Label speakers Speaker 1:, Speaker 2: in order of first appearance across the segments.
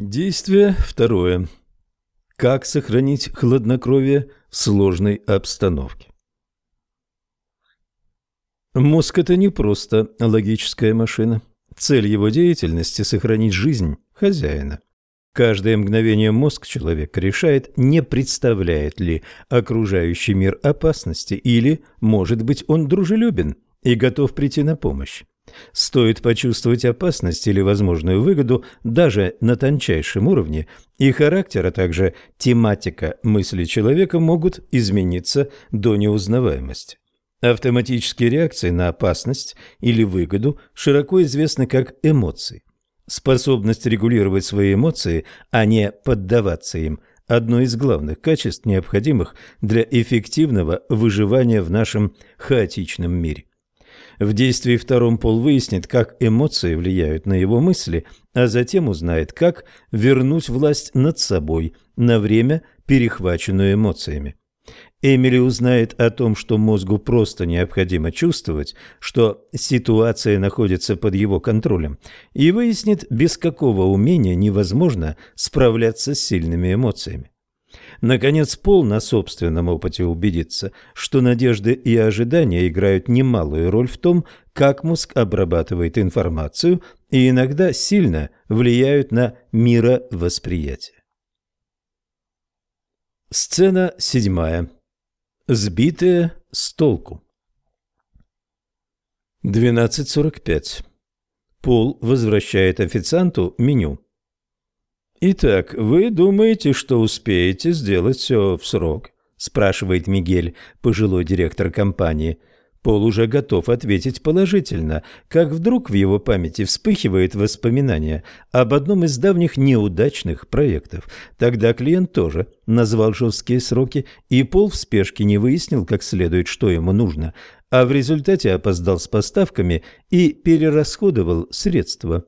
Speaker 1: Действие второе. Как сохранить хладнокровие в сложной обстановке? Мозг – это не просто логическая машина. Цель его деятельности – сохранить жизнь хозяина. Каждое мгновение мозг человека решает, не представляет ли окружающий мир опасности или, может быть, он дружелюбен и готов прийти на помощь. Стоит почувствовать опасность или возможную выгоду даже на тончайшем уровне, и характер, а также тематика мысли человека могут измениться до неузнаваемости. Автоматические реакции на опасность или выгоду широко известны как эмоции. Способность регулировать свои эмоции, а не поддаваться им – одно из главных качеств, необходимых для эффективного выживания в нашем хаотичном мире. В действии втором пол выяснит, как эмоции влияют на его мысли, а затем узнает, как вернуть власть над собой на время, перехваченную эмоциями. Эмили узнает о том, что мозгу просто необходимо чувствовать, что ситуация находится под его контролем, и выяснит, без какого умения невозможно справляться с сильными эмоциями. Наконец, Пол на собственном опыте убедится, что надежды и ожидания играют немалую роль в том, как мозг обрабатывает информацию и иногда сильно влияют на мировосприятие. Сцена седьмая. Сбитые с толку. 12.45. Пол возвращает официанту меню. «Итак, вы думаете, что успеете сделать все в срок?» – спрашивает Мигель, пожилой директор компании. Пол уже готов ответить положительно, как вдруг в его памяти вспыхивает воспоминание об одном из давних неудачных проектов. Тогда клиент тоже назвал жесткие сроки, и Пол в спешке не выяснил как следует, что ему нужно, а в результате опоздал с поставками и перерасходовал средства.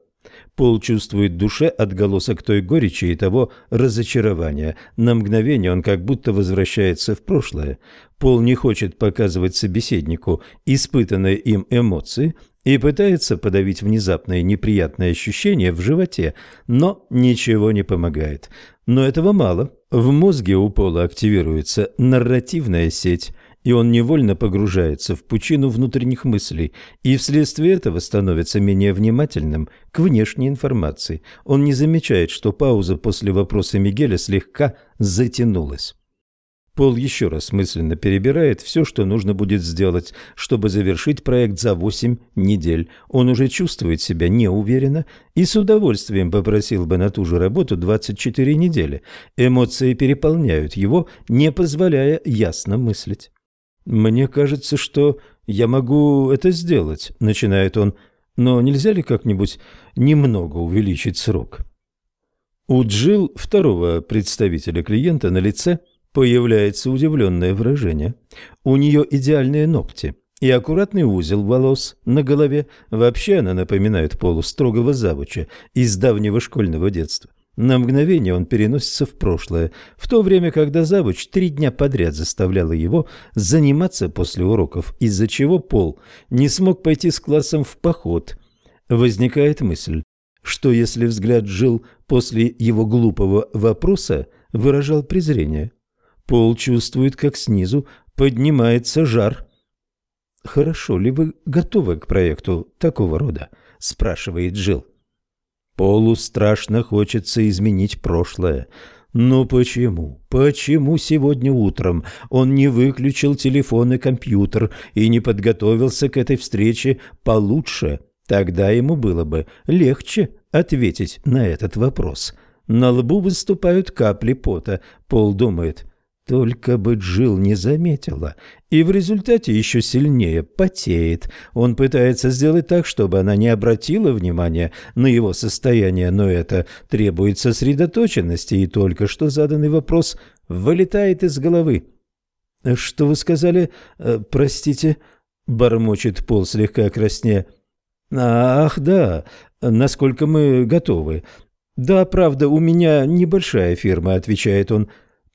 Speaker 1: Пол чувствует в душе отголосок той горечи и того разочарования. На мгновение он как будто возвращается в прошлое. Пол не хочет показывать собеседнику испытанные им эмоции и пытается подавить внезапное неприятное ощущение в животе, но ничего не помогает. Но этого мало. В мозге у Пола активируется нарративная сеть – и он невольно погружается в пучину внутренних мыслей, и вследствие этого становится менее внимательным к внешней информации. Он не замечает, что пауза после вопроса Мигеля слегка затянулась. Пол еще раз мысленно перебирает все, что нужно будет сделать, чтобы завершить проект за 8 недель. Он уже чувствует себя неуверенно и с удовольствием попросил бы на ту же работу 24 недели. Эмоции переполняют его, не позволяя ясно мыслить. «Мне кажется, что я могу это сделать», — начинает он. «Но нельзя ли как-нибудь немного увеличить срок?» У Джил, второго представителя клиента, на лице появляется удивленное выражение. У нее идеальные ногти и аккуратный узел волос на голове. Вообще она напоминает полу строгого завуча из давнего школьного детства. На мгновение он переносится в прошлое, в то время, когда завуч три дня подряд заставляла его заниматься после уроков, из-за чего Пол не смог пойти с классом в поход. Возникает мысль, что если взгляд жил после его глупого вопроса, выражал презрение. Пол чувствует, как снизу поднимается жар. «Хорошо ли вы готовы к проекту такого рода?» – спрашивает Джилл. Полу страшно хочется изменить прошлое. Но почему? Почему сегодня утром он не выключил телефон и компьютер и не подготовился к этой встрече получше? Тогда ему было бы легче ответить на этот вопрос. На лбу выступают капли пота. Пол думает, только бы Джил не заметила, и в результате еще сильнее потеет. Он пытается сделать так, чтобы она не обратила внимания на его состояние, но это требует сосредоточенности, и только что заданный вопрос вылетает из головы. «Что вы сказали? Э, простите?» — бормочет Пол слегка краснея. «Ах, да, насколько мы готовы?» «Да, правда, у меня небольшая фирма», — отвечает он.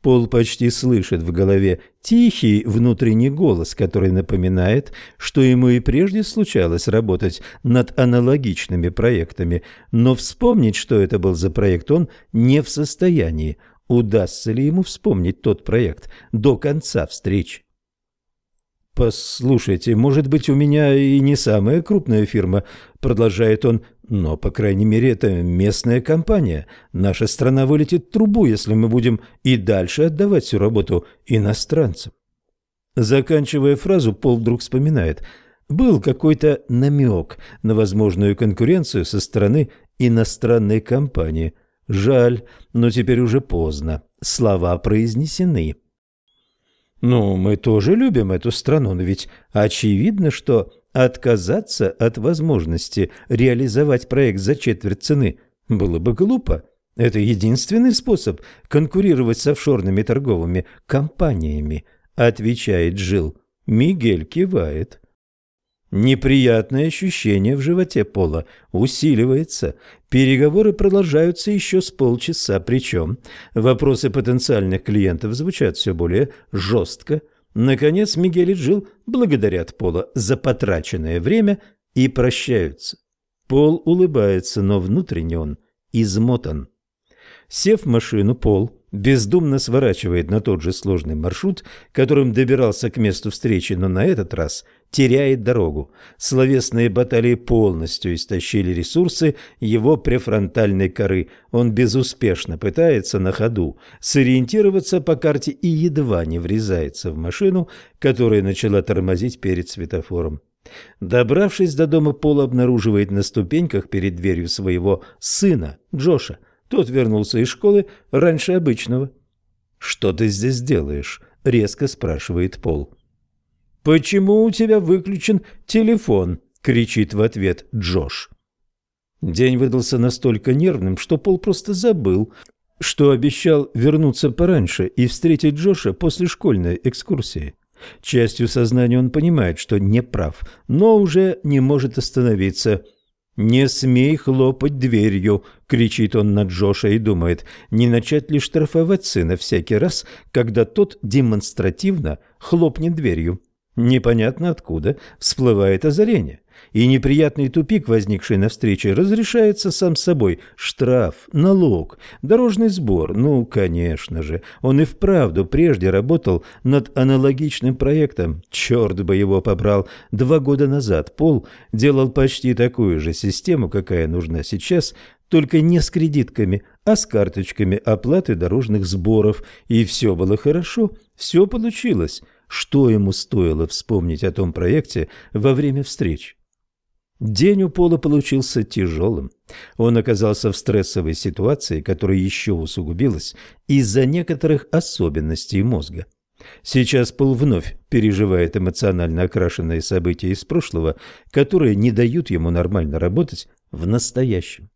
Speaker 1: Пол почти слышит в голове тихий внутренний голос, который напоминает, что ему и прежде случалось работать над аналогичными проектами, но вспомнить, что это был за проект, он не в состоянии. Удастся ли ему вспомнить тот проект до конца встречи? «Послушайте, может быть, у меня и не самая крупная фирма», — продолжает он, «но, по крайней мере, это местная компания. Наша страна вылетит в трубу, если мы будем и дальше отдавать всю работу иностранцам». Заканчивая фразу, Пол вдруг вспоминает. Был какой-то намек на возможную конкуренцию со стороны иностранной компании. Жаль, но теперь уже поздно. Слова произнесены. Ну, мы тоже любим эту страну, но ведь очевидно, что отказаться от возможности реализовать проект за четверть цены было бы глупо. Это единственный способ конкурировать с офшорными торговыми компаниями, отвечает Джилл. Мигель кивает. Неприятное ощущение в животе Пола усиливается. Переговоры продолжаются еще с полчаса, причем вопросы потенциальных клиентов звучат все более жестко. Наконец Мигель и Джилл благодарят Пола за потраченное время и прощаются. Пол улыбается, но внутренне он измотан. Сев в машину, Пол бездумно сворачивает на тот же сложный маршрут, которым добирался к месту встречи, но на этот раз теряет дорогу. Словесные баталии полностью истощили ресурсы его префронтальной коры. Он безуспешно пытается на ходу сориентироваться по карте и едва не врезается в машину, которая начала тормозить перед светофором. Добравшись до дома, Пол обнаруживает на ступеньках перед дверью своего сына, Джоша. Тот вернулся из школы раньше обычного. «Что ты здесь делаешь?» — резко спрашивает Пол. «Почему у тебя выключен телефон?» — кричит в ответ Джош. День выдался настолько нервным, что Пол просто забыл, что обещал вернуться пораньше и встретить Джоша после школьной экскурсии. Частью сознания он понимает, что не прав, но уже не может остановиться – «Не смей хлопать дверью!» — кричит он на Джоша и думает, не начать ли штрафовать сына всякий раз, когда тот демонстративно хлопнет дверью. Непонятно откуда всплывает озарение и неприятный тупик, возникший на встрече, разрешается сам собой. Штраф, налог, дорожный сбор. Ну, конечно же, он и вправду прежде работал над аналогичным проектом. Черт бы его побрал. Два года назад Пол делал почти такую же систему, какая нужна сейчас, только не с кредитками, а с карточками оплаты дорожных сборов. И все было хорошо, все получилось. Что ему стоило вспомнить о том проекте во время встреч? День у Пола получился тяжелым. Он оказался в стрессовой ситуации, которая еще усугубилась из-за некоторых особенностей мозга. Сейчас Пол вновь переживает эмоционально окрашенные события из прошлого, которые не дают ему нормально работать в настоящем.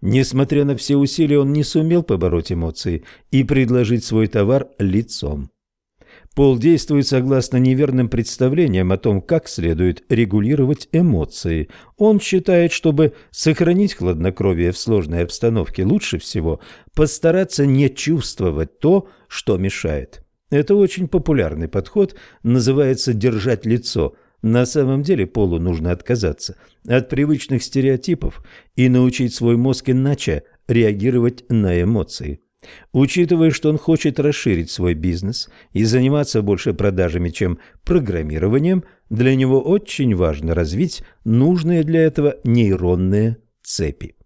Speaker 1: Несмотря на все усилия, он не сумел побороть эмоции и предложить свой товар лицом. Пол действует согласно неверным представлениям о том, как следует регулировать эмоции. Он считает, чтобы сохранить хладнокровие в сложной обстановке, лучше всего постараться не чувствовать то, что мешает. Это очень популярный подход, называется «держать лицо». На самом деле Полу нужно отказаться от привычных стереотипов и научить свой мозг иначе реагировать на эмоции. Учитывая, что он хочет расширить свой бизнес и заниматься больше продажами, чем программированием, для него очень важно развить нужные для этого нейронные цепи.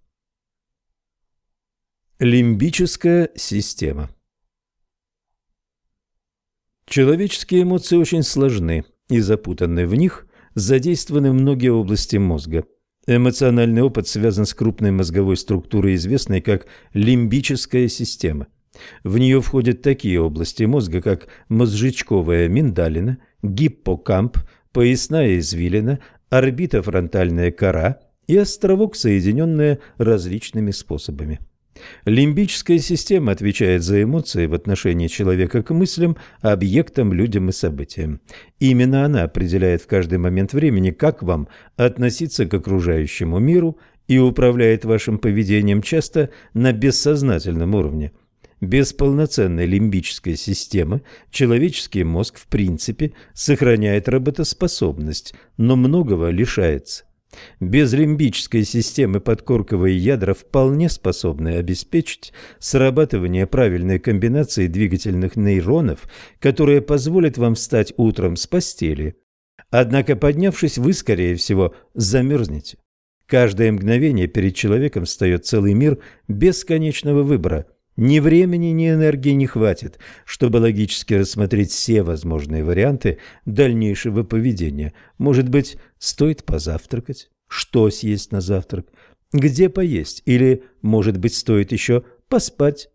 Speaker 1: Лимбическая система Человеческие эмоции очень сложны и запутаны. В них задействованы многие области мозга – Эмоциональный опыт связан с крупной мозговой структурой, известной как лимбическая система. В нее входят такие области мозга, как мозжечковая миндалина, гиппокамп, поясная извилина, орбитофронтальная кора и островок, соединенные различными способами. Лимбическая система отвечает за эмоции в отношении человека к мыслям, объектам, людям и событиям. Именно она определяет в каждый момент времени, как вам относиться к окружающему миру и управляет вашим поведением часто на бессознательном уровне. без полноценной лимбической системы человеческий мозг в принципе сохраняет работоспособность, но многого лишается. Без лимбической системы подкорковые ядра вполне способны обеспечить срабатывание правильной комбинации двигательных нейронов, которая позволит вам встать утром с постели. Однако, поднявшись, вы, скорее всего, замерзнете. Каждое мгновение перед человеком встает целый мир бесконечного выбора. Ни времени, ни энергии не хватит, чтобы логически рассмотреть все возможные варианты дальнейшего поведения. Может быть, стоит позавтракать? Что съесть на завтрак? Где поесть? Или, может быть, стоит еще поспать?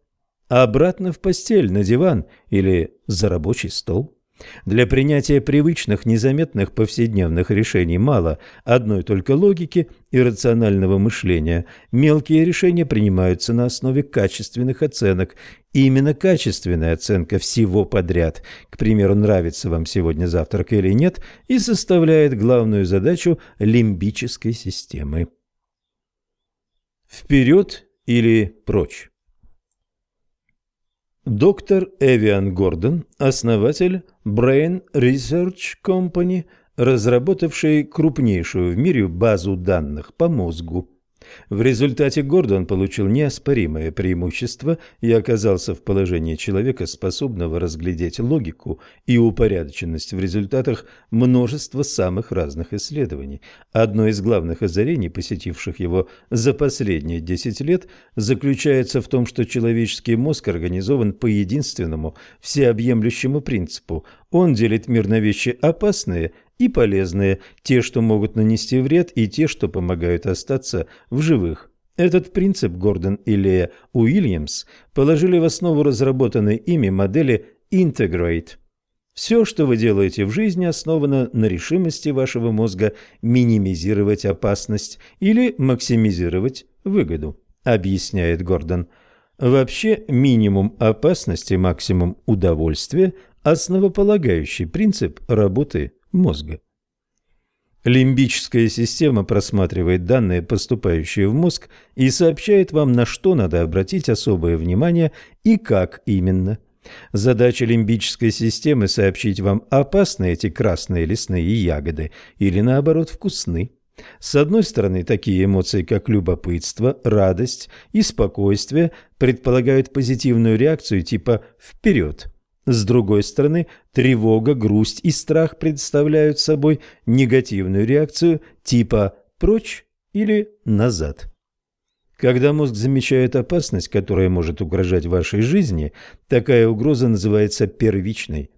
Speaker 1: А обратно в постель, на диван или за рабочий стол? Для принятия привычных, незаметных повседневных решений мало одной только логики и рационального мышления. Мелкие решения принимаются на основе качественных оценок. И именно качественная оценка всего подряд, к примеру, нравится вам сегодня завтрак или нет, и составляет главную задачу лимбической системы. Вперед или прочь? Доктор Эвиан Гордон, основатель Brain Research Company, разработавший крупнейшую в мире базу данных по мозгу. В результате Гордон получил неоспоримое преимущество и оказался в положении человека, способного разглядеть логику и упорядоченность в результатах множества самых разных исследований. Одно из главных озарений, посетивших его за последние 10 лет, заключается в том, что человеческий мозг организован по единственному всеобъемлющему принципу. Он делит мир на вещи опасные и полезные, те, что могут нанести вред, и те, что помогают остаться в живых. Этот принцип Гордон и Лея Уильямс положили в основу разработанной ими модели Integrate. Все, что вы делаете в жизни, основано на решимости вашего мозга минимизировать опасность или максимизировать выгоду, объясняет Гордон. Вообще, минимум опасности, максимум удовольствия – основополагающий принцип работы мозга. Лимбическая система просматривает данные, поступающие в мозг, и сообщает вам, на что надо обратить особое внимание и как именно. Задача лимбической системы – сообщить вам, опасны эти красные лесные ягоды или, наоборот, вкусны. С одной стороны, такие эмоции, как любопытство, радость и спокойствие, предполагают позитивную реакцию типа «вперед», с другой стороны, тревога, грусть и страх представляют собой негативную реакцию типа «прочь» или «назад». Когда мозг замечает опасность, которая может угрожать вашей жизни, такая угроза называется первичной.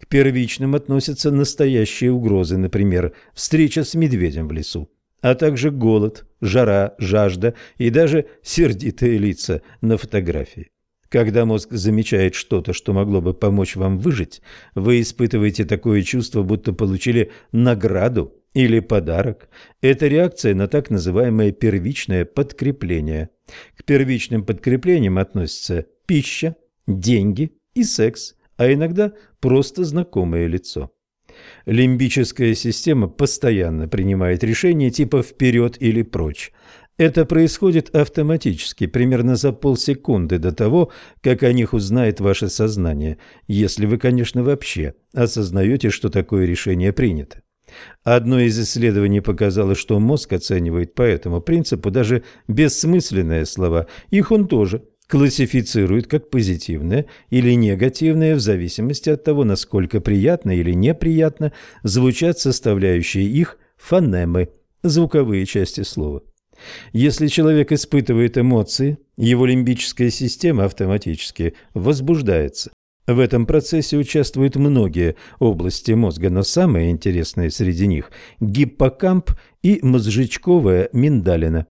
Speaker 1: К первичным относятся настоящие угрозы, например, встреча с медведем в лесу, а также голод, жара, жажда и даже сердитые лица на фотографии. Когда мозг замечает что-то, что могло бы помочь вам выжить, вы испытываете такое чувство, будто получили награду или подарок. Это реакция на так называемое первичное подкрепление. К первичным подкреплениям относятся пища, деньги и секс, а иногда просто знакомое лицо. Лимбическая система постоянно принимает решения типа «вперед» или «прочь». Это происходит автоматически, примерно за полсекунды до того, как о них узнает ваше сознание, если вы, конечно, вообще осознаете, что такое решение принято. Одно из исследований показало, что мозг оценивает по этому принципу даже бессмысленные слова. Их он тоже классифицирует как позитивные или негативные в зависимости от того, насколько приятно или неприятно звучат составляющие их фонемы, звуковые части слова. Если человек испытывает эмоции, его лимбическая система автоматически возбуждается. В этом процессе участвуют многие области мозга, но самые интересные среди них – гиппокамп и мозжечковая миндалина.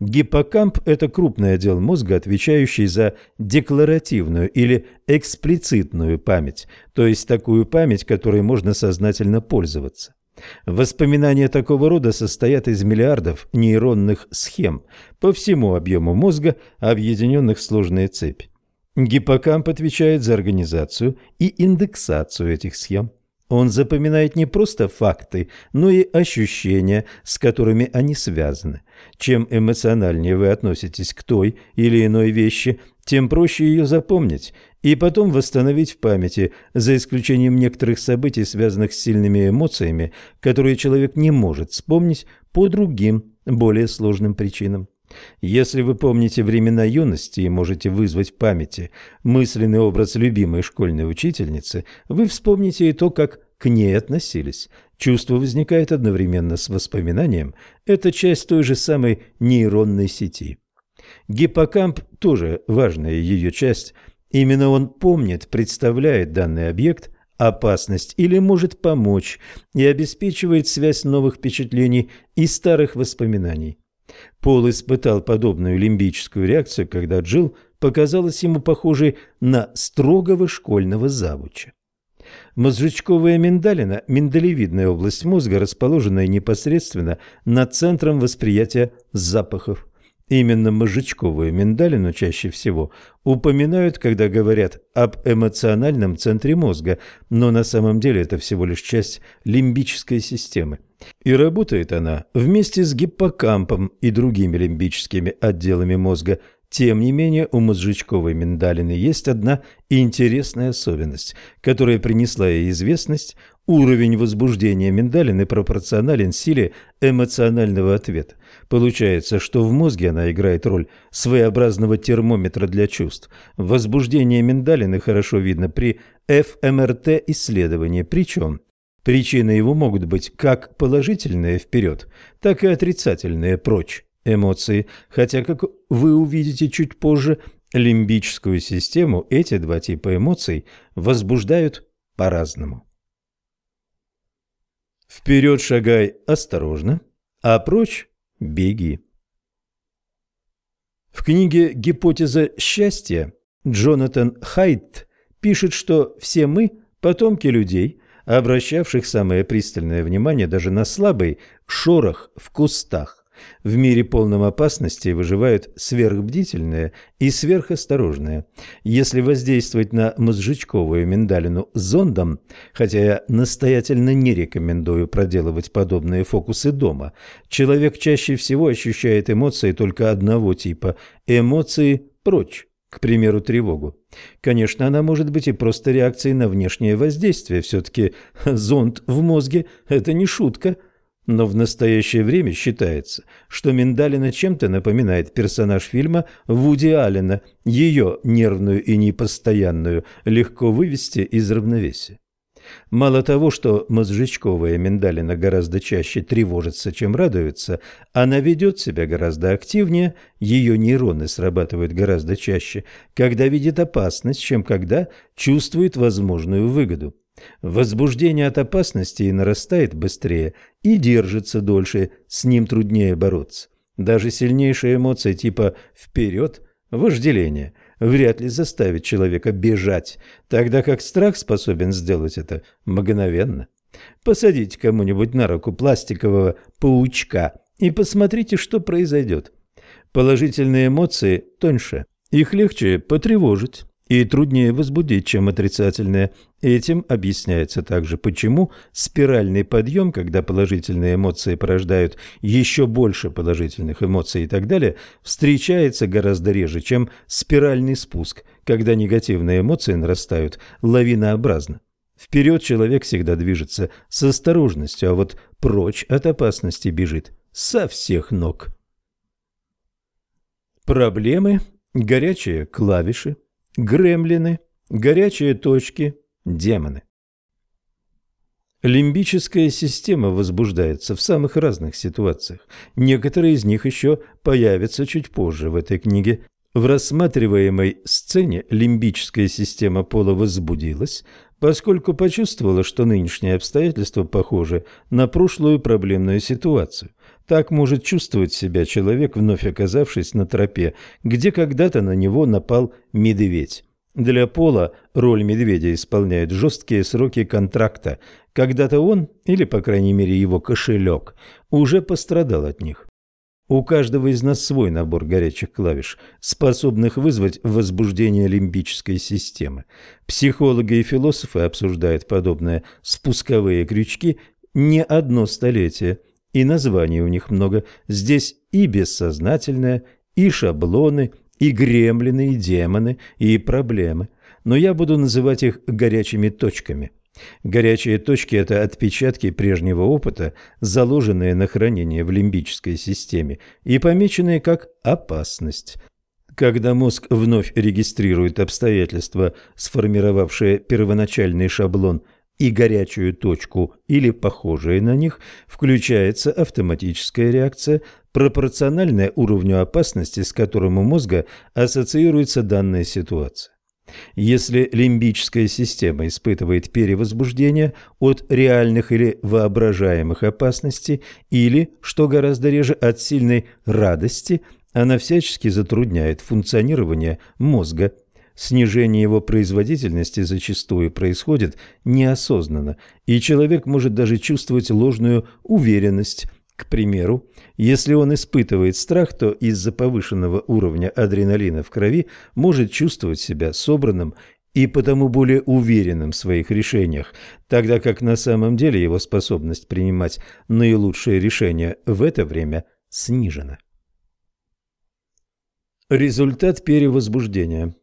Speaker 1: Гиппокамп – это крупный отдел мозга, отвечающий за декларативную или эксплицитную память, то есть такую память, которой можно сознательно пользоваться. Воспоминания такого рода состоят из миллиардов нейронных схем по всему объему мозга, объединенных в сложные цепи. Гиппокамп отвечает за организацию и индексацию этих схем. Он запоминает не просто факты, но и ощущения, с которыми они связаны. Чем эмоциональнее вы относитесь к той или иной вещи, тем проще ее запомнить и потом восстановить в памяти, за исключением некоторых событий, связанных с сильными эмоциями, которые человек не может вспомнить по другим, более сложным причинам. Если вы помните времена юности и можете вызвать в памяти мысленный образ любимой школьной учительницы, вы вспомните и то, как к ней относились. Чувство возникает одновременно с воспоминанием. Это часть той же самой нейронной сети. Гиппокамп тоже важная ее часть. Именно он помнит, представляет данный объект, опасность или может помочь и обеспечивает связь новых впечатлений и старых воспоминаний. Пол испытал подобную лимбическую реакцию, когда Джилл показалась ему похожей на строгого школьного завуча. Мозжечковая миндалина – миндалевидная область мозга, расположенная непосредственно над центром восприятия запахов. Именно мозжечковую миндалину чаще всего упоминают, когда говорят об эмоциональном центре мозга, но на самом деле это всего лишь часть лимбической системы. И работает она вместе с гиппокампом и другими лимбическими отделами мозга. Тем не менее, у мозжечковой миндалины есть одна интересная особенность, которая принесла ей известность. Уровень возбуждения миндалины пропорционален силе эмоционального ответа. Получается, что в мозге она играет роль своеобразного термометра для чувств. Возбуждение миндалины хорошо видно при ФМРТ-исследовании, причем Причины его могут быть как положительные вперед, так и отрицательные прочь эмоции, хотя, как вы увидите чуть позже, лимбическую систему эти два типа эмоций возбуждают по-разному. Вперед шагай осторожно, а прочь беги. В книге «Гипотеза счастья» Джонатан Хайт пишет, что все мы – потомки людей, обращавших самое пристальное внимание даже на слабый шорох в кустах. В мире полном опасности выживают сверхбдительные и сверхосторожные. Если воздействовать на мозжечковую миндалину зондом, хотя я настоятельно не рекомендую проделывать подобные фокусы дома, человек чаще всего ощущает эмоции только одного типа – эмоции прочь к примеру, тревогу. Конечно, она может быть и просто реакцией на внешнее воздействие. Все-таки зонд в мозге – это не шутка. Но в настоящее время считается, что Миндалина чем-то напоминает персонаж фильма Вуди Аллена. Ее нервную и непостоянную легко вывести из равновесия. Мало того, что мозжечковая миндалина гораздо чаще тревожится, чем радуется, она ведет себя гораздо активнее, ее нейроны срабатывают гораздо чаще, когда видит опасность, чем когда чувствует возможную выгоду. Возбуждение от опасности нарастает быстрее и держится дольше, с ним труднее бороться. Даже сильнейшие эмоции типа «вперед» – вожделение – вряд ли заставит человека бежать, тогда как страх способен сделать это мгновенно. Посадите кому-нибудь на руку пластикового паучка и посмотрите, что произойдет. Положительные эмоции тоньше, их легче потревожить и труднее возбудить, чем отрицательные. Этим объясняется также, почему спиральный подъем, когда положительные эмоции порождают еще больше положительных эмоций и так далее, встречается гораздо реже, чем спиральный спуск, когда негативные эмоции нарастают лавинообразно. Вперед человек всегда движется с осторожностью, а вот прочь от опасности бежит со всех ног. Проблемы, горячие клавиши, Гремлины, горячие точки, демоны. Лимбическая система возбуждается в самых разных ситуациях. Некоторые из них еще появятся чуть позже в этой книге. В рассматриваемой сцене лимбическая система пола возбудилась, поскольку почувствовала, что нынешние обстоятельства похожи на прошлую проблемную ситуацию. Так может чувствовать себя человек, вновь оказавшись на тропе, где когда-то на него напал медведь. Для Пола роль медведя исполняет жесткие сроки контракта. Когда-то он, или по крайней мере его кошелек, уже пострадал от них. У каждого из нас свой набор горячих клавиш, способных вызвать возбуждение лимбической системы. Психологи и философы обсуждают подобные спусковые крючки не одно столетие, и названий у них много. Здесь и бессознательное, и шаблоны, и гремлины, и демоны, и проблемы. Но я буду называть их горячими точками – Горячие точки – это отпечатки прежнего опыта, заложенные на хранение в лимбической системе и помеченные как опасность. Когда мозг вновь регистрирует обстоятельства, сформировавшие первоначальный шаблон и горячую точку или похожие на них, включается автоматическая реакция, пропорциональная уровню опасности, с которым у мозга ассоциируется данная ситуация. Если лимбическая система испытывает перевозбуждение от реальных или воображаемых опасностей или, что гораздо реже, от сильной радости, она всячески затрудняет функционирование мозга. Снижение его производительности зачастую происходит неосознанно, и человек может даже чувствовать ложную уверенность – к примеру, если он испытывает страх, то из-за повышенного уровня адреналина в крови может чувствовать себя собранным и потому более уверенным в своих решениях, тогда как на самом деле его способность принимать наилучшие решения в это время снижена. Результат перевозбуждения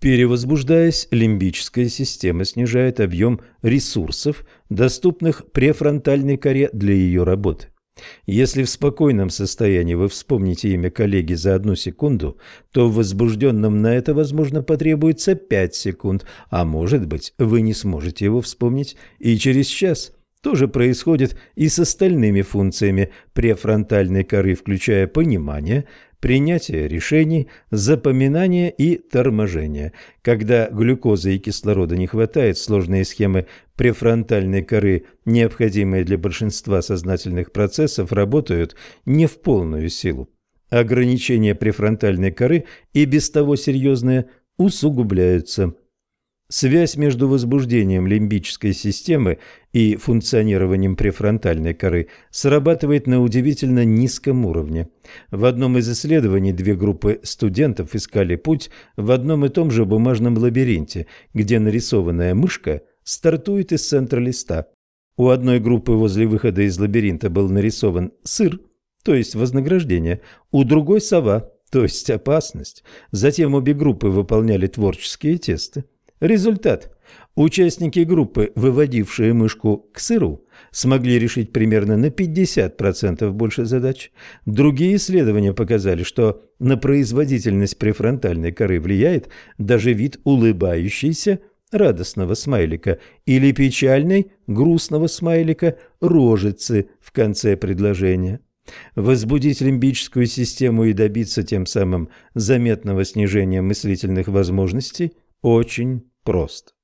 Speaker 1: Перевозбуждаясь, лимбическая система снижает объем ресурсов, доступных префронтальной коре для ее работы. Если в спокойном состоянии вы вспомните имя коллеги за одну секунду, то в возбужденном на это, возможно, потребуется 5 секунд, а может быть, вы не сможете его вспомнить и через час. То же происходит и с остальными функциями префронтальной коры, включая понимание, принятие решений, запоминание и торможение. Когда глюкозы и кислорода не хватает, сложные схемы префронтальной коры, необходимые для большинства сознательных процессов, работают не в полную силу. Ограничения префронтальной коры и без того серьезные усугубляются. Связь между возбуждением лимбической системы и функционированием префронтальной коры срабатывает на удивительно низком уровне. В одном из исследований две группы студентов искали путь в одном и том же бумажном лабиринте, где нарисованная мышка стартует из центра листа. У одной группы возле выхода из лабиринта был нарисован сыр, то есть вознаграждение, у другой сова, то есть опасность. Затем обе группы выполняли творческие тесты. Результат. Участники группы, выводившие мышку к сыру, смогли решить примерно на 50% больше задач. Другие исследования показали, что на производительность префронтальной коры влияет даже вид улыбающейся радостного смайлика или печальной грустного смайлика рожицы в конце предложения. Возбудить лимбическую систему и добиться тем самым заметного снижения мыслительных возможностей – очень прост.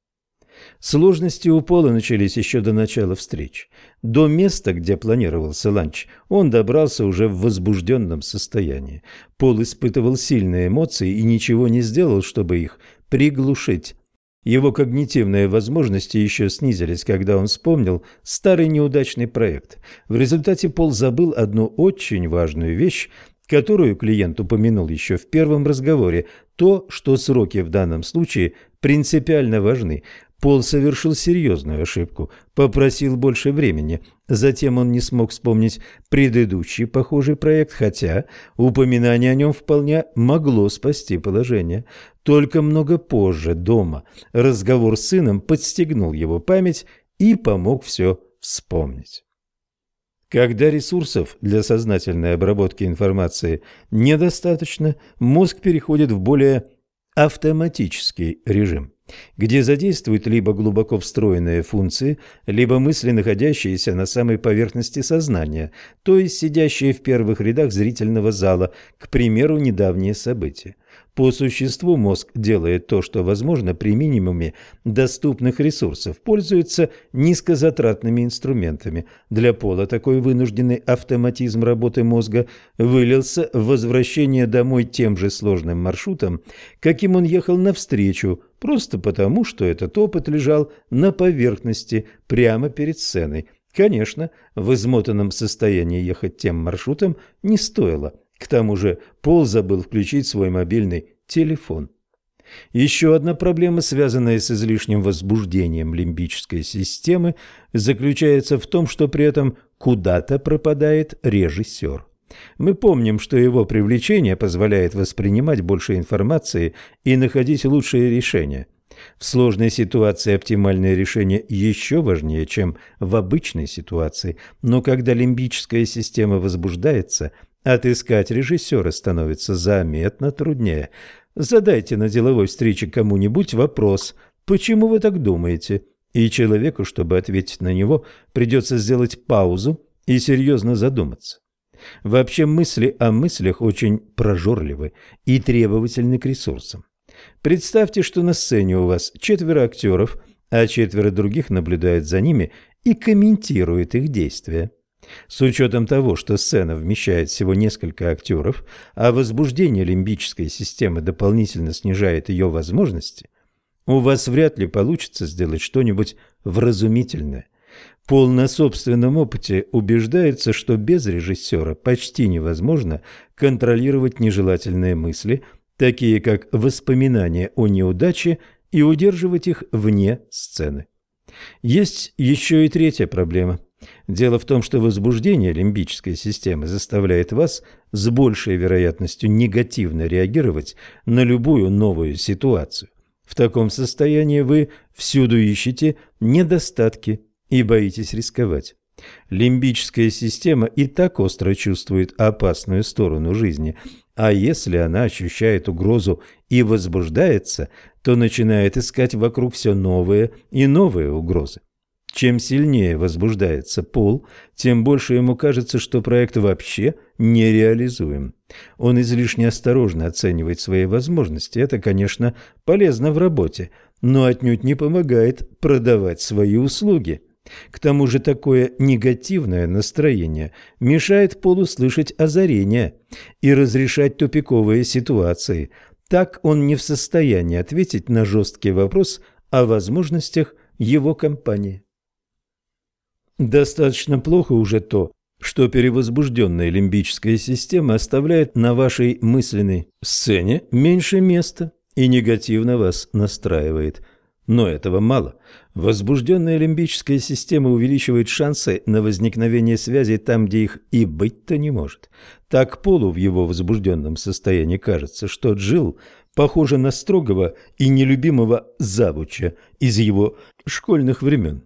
Speaker 1: Сложности у Пола начались еще до начала встреч. До места, где планировался ланч, он добрался уже в возбужденном состоянии. Пол испытывал сильные эмоции и ничего не сделал, чтобы их приглушить. Его когнитивные возможности еще снизились, когда он вспомнил старый неудачный проект. В результате Пол забыл одну очень важную вещь, которую клиент упомянул еще в первом разговоре, то, что сроки в данном случае принципиально важны. Пол совершил серьезную ошибку, попросил больше времени. Затем он не смог вспомнить предыдущий похожий проект, хотя упоминание о нем вполне могло спасти положение. Только много позже, дома, разговор с сыном подстегнул его память и помог все вспомнить. Когда ресурсов для сознательной обработки информации недостаточно, мозг переходит в более автоматический режим, где задействуют либо глубоко встроенные функции, либо мысли, находящиеся на самой поверхности сознания, то есть сидящие в первых рядах зрительного зала, к примеру, недавние события. По существу мозг делает то, что возможно при минимуме доступных ресурсов, пользуется низкозатратными инструментами. Для Пола такой вынужденный автоматизм работы мозга вылился в возвращение домой тем же сложным маршрутом, каким он ехал навстречу, просто потому, что этот опыт лежал на поверхности прямо перед сценой. Конечно, в измотанном состоянии ехать тем маршрутом не стоило. К тому же Пол забыл включить свой мобильный телефон. Еще одна проблема, связанная с излишним возбуждением лимбической системы, заключается в том, что при этом куда-то пропадает режиссер. Мы помним, что его привлечение позволяет воспринимать больше информации и находить лучшие решения. В сложной ситуации оптимальное решение еще важнее, чем в обычной ситуации, но когда лимбическая система возбуждается, отыскать режиссера становится заметно труднее. Задайте на деловой встрече кому-нибудь вопрос «Почему вы так думаете?» И человеку, чтобы ответить на него, придется сделать паузу и серьезно задуматься. Вообще мысли о мыслях очень прожорливы и требовательны к ресурсам. Представьте, что на сцене у вас четверо актеров, а четверо других наблюдают за ними и комментируют их действия. С учетом того, что сцена вмещает всего несколько актеров, а возбуждение лимбической системы дополнительно снижает ее возможности, у вас вряд ли получится сделать что-нибудь вразумительное. Пол на собственном опыте убеждается, что без режиссера почти невозможно контролировать нежелательные мысли – такие как воспоминания о неудаче, и удерживать их вне сцены. Есть еще и третья проблема. Дело в том, что возбуждение лимбической системы заставляет вас с большей вероятностью негативно реагировать на любую новую ситуацию. В таком состоянии вы всюду ищете недостатки и боитесь рисковать. Лимбическая система и так остро чувствует опасную сторону жизни – а если она ощущает угрозу и возбуждается, то начинает искать вокруг все новые и новые угрозы. Чем сильнее возбуждается Пол, тем больше ему кажется, что проект вообще нереализуем. Он излишне осторожно оценивает свои возможности. Это, конечно, полезно в работе, но отнюдь не помогает продавать свои услуги. К тому же такое негативное настроение мешает Полу слышать озарения и разрешать тупиковые ситуации. Так он не в состоянии ответить на жесткий вопрос о возможностях его компании. Достаточно плохо уже то, что перевозбужденная лимбическая система оставляет на вашей мысленной сцене меньше места и негативно вас настраивает – но этого мало. Возбужденная лимбическая система увеличивает шансы на возникновение связей там, где их и быть-то не может. Так Полу в его возбужденном состоянии кажется, что Джилл похожа на строгого и нелюбимого завуча из его школьных времен.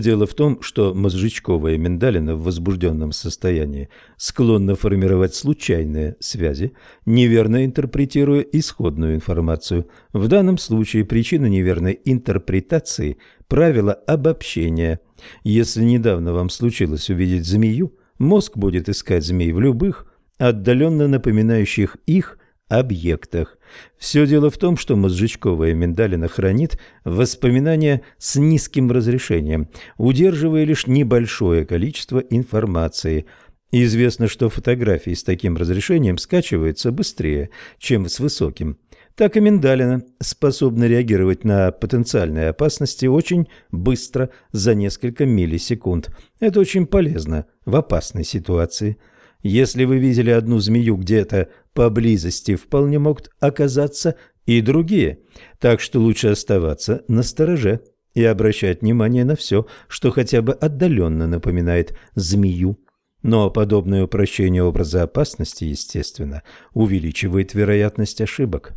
Speaker 1: Дело в том, что мозжечковая миндалина в возбужденном состоянии склонна формировать случайные связи, неверно интерпретируя исходную информацию. В данном случае причина неверной интерпретации – правило обобщения. Если недавно вам случилось увидеть змею, мозг будет искать змей в любых, отдаленно напоминающих их, объектах. Все дело в том, что мозжечковая миндалина хранит воспоминания с низким разрешением, удерживая лишь небольшое количество информации. Известно, что фотографии с таким разрешением скачиваются быстрее, чем с высоким. Так и миндалина способна реагировать на потенциальные опасности очень быстро, за несколько миллисекунд. Это очень полезно в опасной ситуации. Если вы видели одну змею где-то поблизости, вполне могут оказаться и другие, так что лучше оставаться на стороже и обращать внимание на все, что хотя бы отдаленно напоминает змею. Но подобное упрощение образа опасности, естественно, увеличивает вероятность ошибок.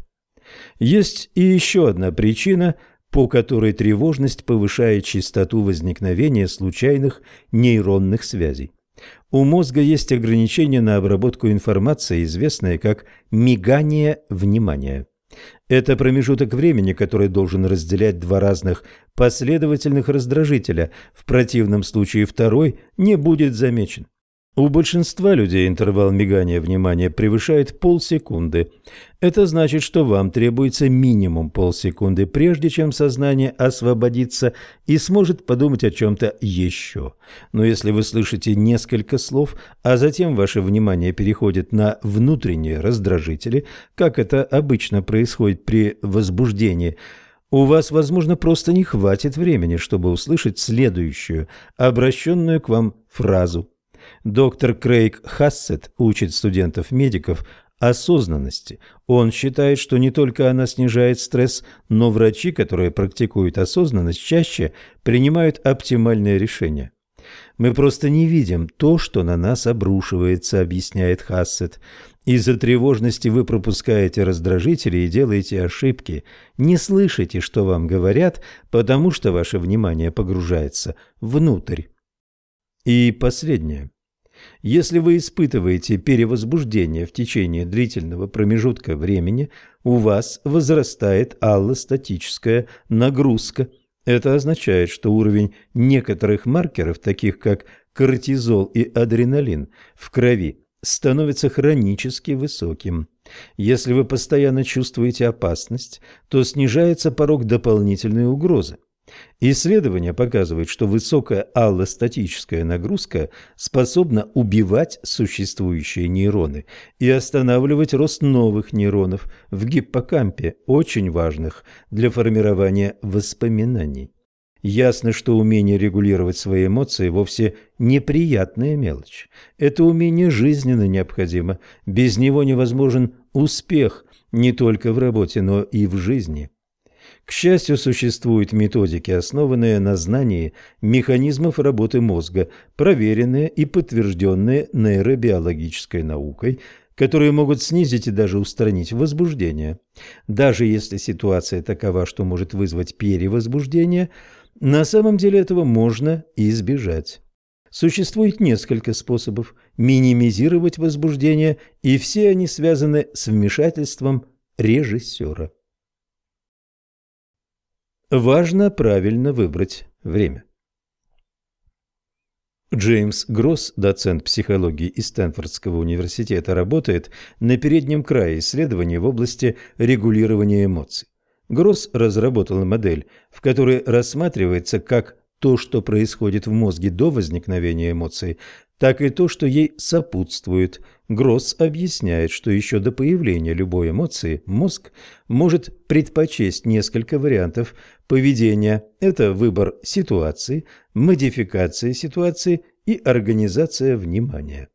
Speaker 1: Есть и еще одна причина, по которой тревожность повышает частоту возникновения случайных нейронных связей. У мозга есть ограничение на обработку информации, известное как мигание внимания. Это промежуток времени, который должен разделять два разных последовательных раздражителя, в противном случае второй не будет замечен. У большинства людей интервал мигания внимания превышает полсекунды. Это значит, что вам требуется минимум полсекунды, прежде чем сознание освободится и сможет подумать о чем-то еще. Но если вы слышите несколько слов, а затем ваше внимание переходит на внутренние раздражители, как это обычно происходит при возбуждении, У вас, возможно, просто не хватит времени, чтобы услышать следующую, обращенную к вам фразу. Доктор Крейг Хассет учит студентов-медиков осознанности. Он считает, что не только она снижает стресс, но врачи, которые практикуют осознанность, чаще принимают оптимальные решения. Мы просто не видим то, что на нас обрушивается, объясняет Хассет. Из-за тревожности вы пропускаете раздражители и делаете ошибки. Не слышите, что вам говорят, потому что ваше внимание погружается внутрь. И последнее. Если вы испытываете перевозбуждение в течение длительного промежутка времени, у вас возрастает аллостатическая нагрузка. Это означает, что уровень некоторых маркеров, таких как кортизол и адреналин, в крови становится хронически высоким. Если вы постоянно чувствуете опасность, то снижается порог дополнительной угрозы. Исследования показывают, что высокая аллостатическая нагрузка способна убивать существующие нейроны и останавливать рост новых нейронов в гиппокампе, очень важных для формирования воспоминаний. Ясно, что умение регулировать свои эмоции вовсе неприятная мелочь. Это умение жизненно необходимо. Без него невозможен успех не только в работе, но и в жизни. К счастью, существуют методики, основанные на знании механизмов работы мозга, проверенные и подтвержденные нейробиологической наукой, которые могут снизить и даже устранить возбуждение. Даже если ситуация такова, что может вызвать перевозбуждение, на самом деле этого можно избежать. Существует несколько способов минимизировать возбуждение, и все они связаны с вмешательством режиссера. Важно правильно выбрать время. Джеймс Гросс, доцент психологии из Стэнфордского университета, работает на переднем крае исследований в области регулирования эмоций. Гросс разработал модель, в которой рассматривается как то, что происходит в мозге до возникновения эмоций, так и то, что ей сопутствует. Гросс объясняет, что еще до появления любой эмоции мозг может предпочесть несколько вариантов поведения. Это выбор ситуации, модификация ситуации и организация внимания.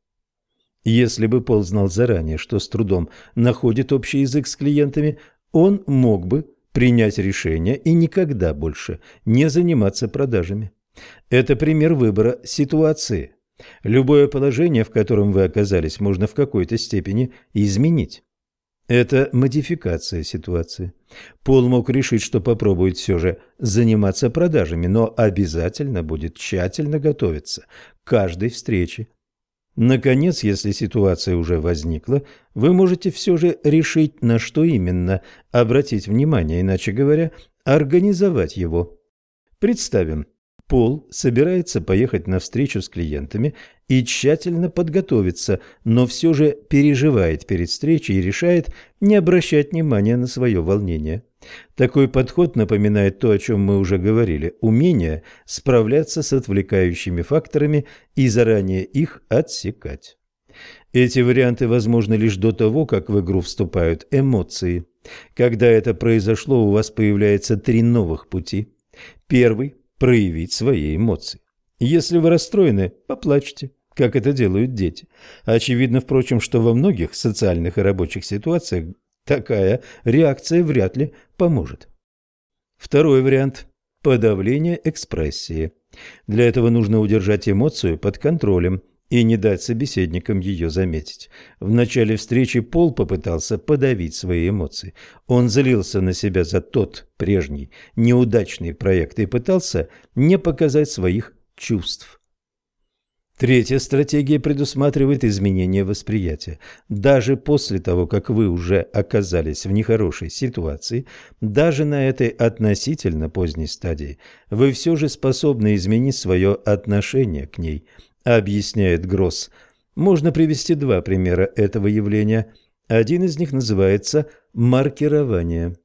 Speaker 1: Если бы Пол знал заранее, что с трудом находит общий язык с клиентами, он мог бы принять решение и никогда больше не заниматься продажами. Это пример выбора ситуации – Любое положение, в котором вы оказались, можно в какой-то степени изменить. Это модификация ситуации. Пол мог решить, что попробует все же заниматься продажами, но обязательно будет тщательно готовиться к каждой встрече. Наконец, если ситуация уже возникла, вы можете все же решить, на что именно обратить внимание, иначе говоря, организовать его. Представим, Пол собирается поехать на встречу с клиентами и тщательно подготовиться, но все же переживает перед встречей и решает не обращать внимания на свое волнение. Такой подход напоминает то, о чем мы уже говорили – умение справляться с отвлекающими факторами и заранее их отсекать. Эти варианты возможны лишь до того, как в игру вступают эмоции. Когда это произошло, у вас появляется три новых пути. Первый проявить свои эмоции. Если вы расстроены, поплачьте, как это делают дети. Очевидно, впрочем, что во многих социальных и рабочих ситуациях такая реакция вряд ли поможет. Второй вариант – подавление экспрессии. Для этого нужно удержать эмоцию под контролем и не дать собеседникам ее заметить. В начале встречи Пол попытался подавить свои эмоции. Он злился на себя за тот прежний неудачный проект и пытался не показать своих чувств. Третья стратегия предусматривает изменение восприятия. Даже после того, как вы уже оказались в нехорошей ситуации, даже на этой относительно поздней стадии, вы все же способны изменить свое отношение к ней – объясняет Гросс. Можно привести два примера этого явления. Один из них называется маркирование.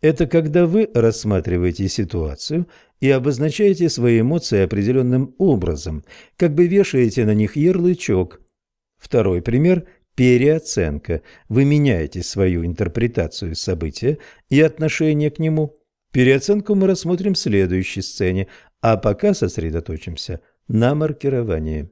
Speaker 1: Это когда вы рассматриваете ситуацию и обозначаете свои эмоции определенным образом, как бы вешаете на них ярлычок. Второй пример – переоценка. Вы меняете свою интерпретацию события и отношение к нему. Переоценку мы рассмотрим в следующей сцене, а пока сосредоточимся на маркировании.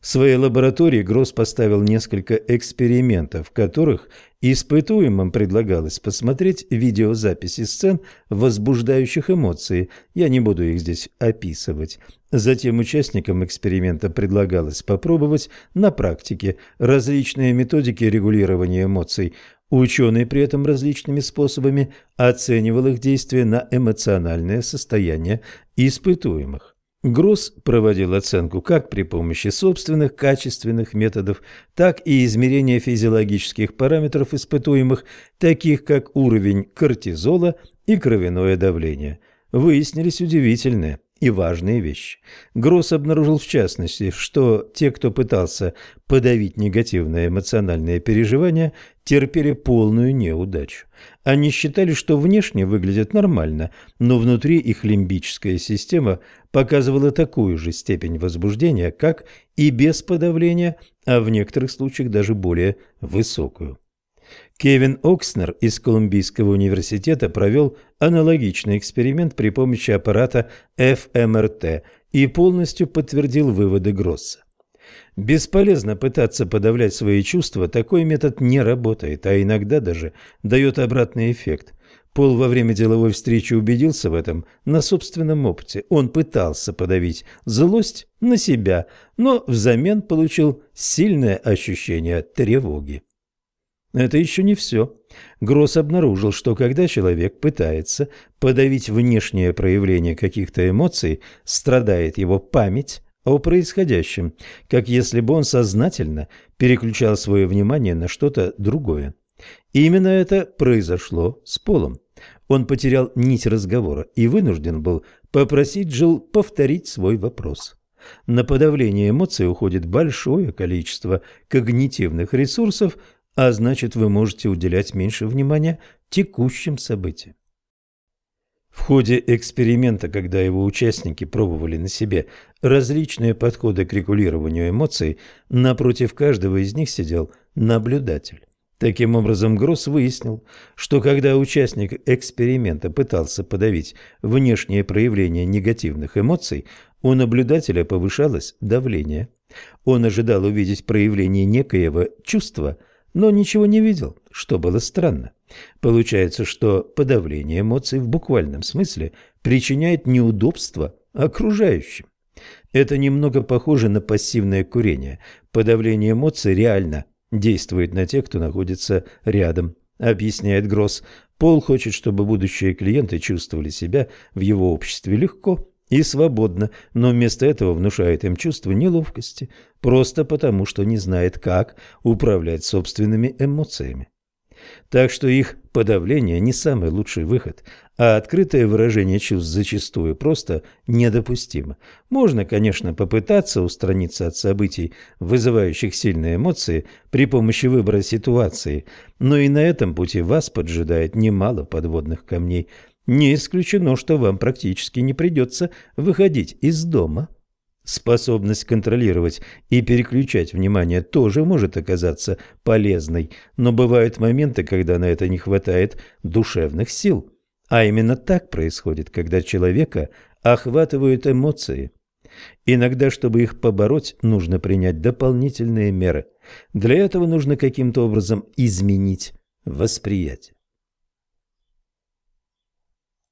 Speaker 1: В своей лаборатории Гросс поставил несколько экспериментов, в которых испытуемым предлагалось посмотреть видеозаписи сцен, возбуждающих эмоции. Я не буду их здесь описывать. Затем участникам эксперимента предлагалось попробовать на практике различные методики регулирования эмоций. Ученый при этом различными способами оценивал их действие на эмоциональное состояние испытуемых. Гросс проводил оценку как при помощи собственных качественных методов, так и измерения физиологических параметров испытуемых, таких как уровень кортизола и кровяное давление. Выяснились удивительные и важные вещи. Гросс обнаружил в частности, что те, кто пытался подавить негативное эмоциональное переживание, терпели полную неудачу. Они считали, что внешне выглядят нормально, но внутри их лимбическая система показывала такую же степень возбуждения, как и без подавления, а в некоторых случаях даже более высокую. Кевин Окснер из Колумбийского университета провел аналогичный эксперимент при помощи аппарата ФМРТ и полностью подтвердил выводы Гросса. Бесполезно пытаться подавлять свои чувства, такой метод не работает, а иногда даже дает обратный эффект. Пол во время деловой встречи убедился в этом на собственном опыте. Он пытался подавить злость на себя, но взамен получил сильное ощущение тревоги. Это еще не все. Гросс обнаружил, что когда человек пытается подавить внешнее проявление каких-то эмоций, страдает его память о происходящем, как если бы он сознательно переключал свое внимание на что-то другое. Именно это произошло с Полом. Он потерял нить разговора и вынужден был попросить Джилл повторить свой вопрос. На подавление эмоций уходит большое количество когнитивных ресурсов, а значит вы можете уделять меньше внимания текущим событиям. В ходе эксперимента, когда его участники пробовали на себе различные подходы к регулированию эмоций, напротив каждого из них сидел наблюдатель. Таким образом, Гросс выяснил, что когда участник эксперимента пытался подавить внешнее проявление негативных эмоций, у наблюдателя повышалось давление. Он ожидал увидеть проявление некоего чувства – но ничего не видел, что было странно. Получается, что подавление эмоций в буквальном смысле причиняет неудобства окружающим. Это немного похоже на пассивное курение. Подавление эмоций реально действует на тех, кто находится рядом, объясняет Гросс. Пол хочет, чтобы будущие клиенты чувствовали себя в его обществе легко и свободно, но вместо этого внушает им чувство неловкости, просто потому, что не знает, как управлять собственными эмоциями. Так что их подавление не самый лучший выход, а открытое выражение чувств зачастую просто недопустимо. Можно, конечно, попытаться устраниться от событий, вызывающих сильные эмоции, при помощи выбора ситуации, но и на этом пути вас поджидает немало подводных камней – не исключено, что вам практически не придется выходить из дома. Способность контролировать и переключать внимание тоже может оказаться полезной, но бывают моменты, когда на это не хватает душевных сил. А именно так происходит, когда человека охватывают эмоции. Иногда, чтобы их побороть, нужно принять дополнительные меры. Для этого нужно каким-то образом изменить восприятие.